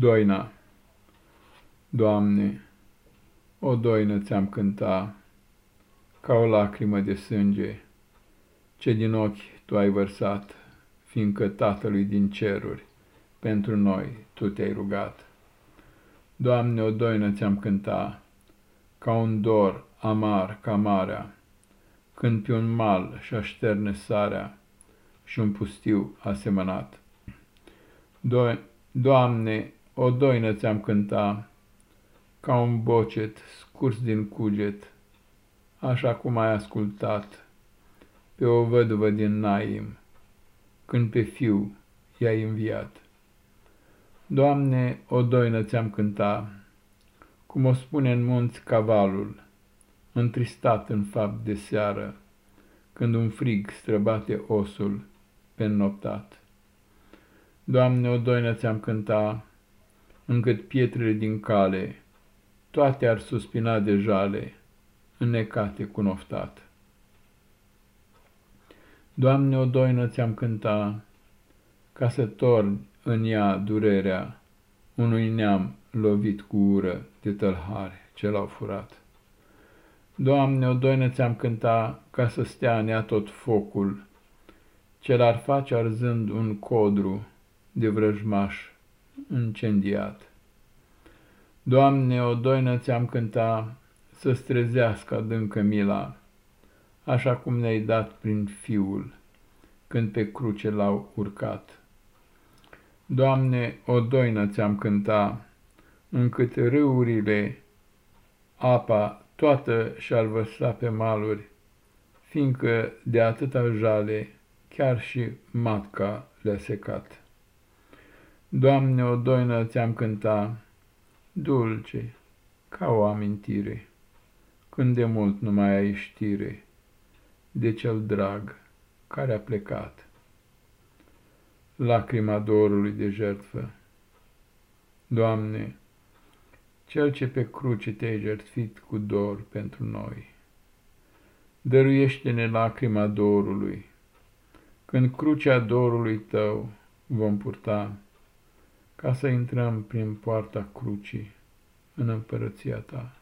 Doina Doamne, o doină ți-am cânta, ca o lacrimă de sânge, ce din ochi tu ai vărsat, fiindcă Tatălui din ceruri, pentru noi tu te-ai rugat. Doamne, o doină ți-am cânta, ca un dor amar ca marea, când pe un mal și așterne sarea și un pustiu asemănat. Do Doamne, o doină ți-am cânta, ca un bocet scurs din cuget, așa cum ai ascultat pe o văduvă din Naim, când pe fiu i-ai înviat. Doamne, o doină ți-am cânta, cum o spune în munți cavalul, întristat în fapt de seară, când un frig străbate osul pe noptat. Doamne, o doină ți-am cânta, încât pietrele din cale toate ar suspina de jale, înnecate cu noftat. Doamne, o doină ți-am cânta, ca să torni în ea durerea unui neam lovit cu ură de tălhare ce l-au furat. Doamne, o doină ți-am cânta, ca să stea în ea tot focul, ce l-ar face arzând un codru de vrăjmaș incendiat. Doamne, o doină ți-am cânta să strezească adâncă mila, așa cum ne-ai dat prin Fiul, când pe cruce l-au urcat. Doamne, o doină ți-am cânta, încât râurile, apa toată și-ar văsla pe maluri, fiindcă de atâta jale chiar și matca le-a secat. Doamne, o doină ți-am cânta, dulce, ca o amintire, când de mult nu mai ai știre de cel drag care a plecat. Lacrima dorului de jertfă. Doamne, cel ce pe cruce te-ai jertfit cu dor pentru noi, dăruiește-ne lacrima dorului, când crucea dorului tău vom purta, ca să intrăm prin poarta crucii în împărăția ta.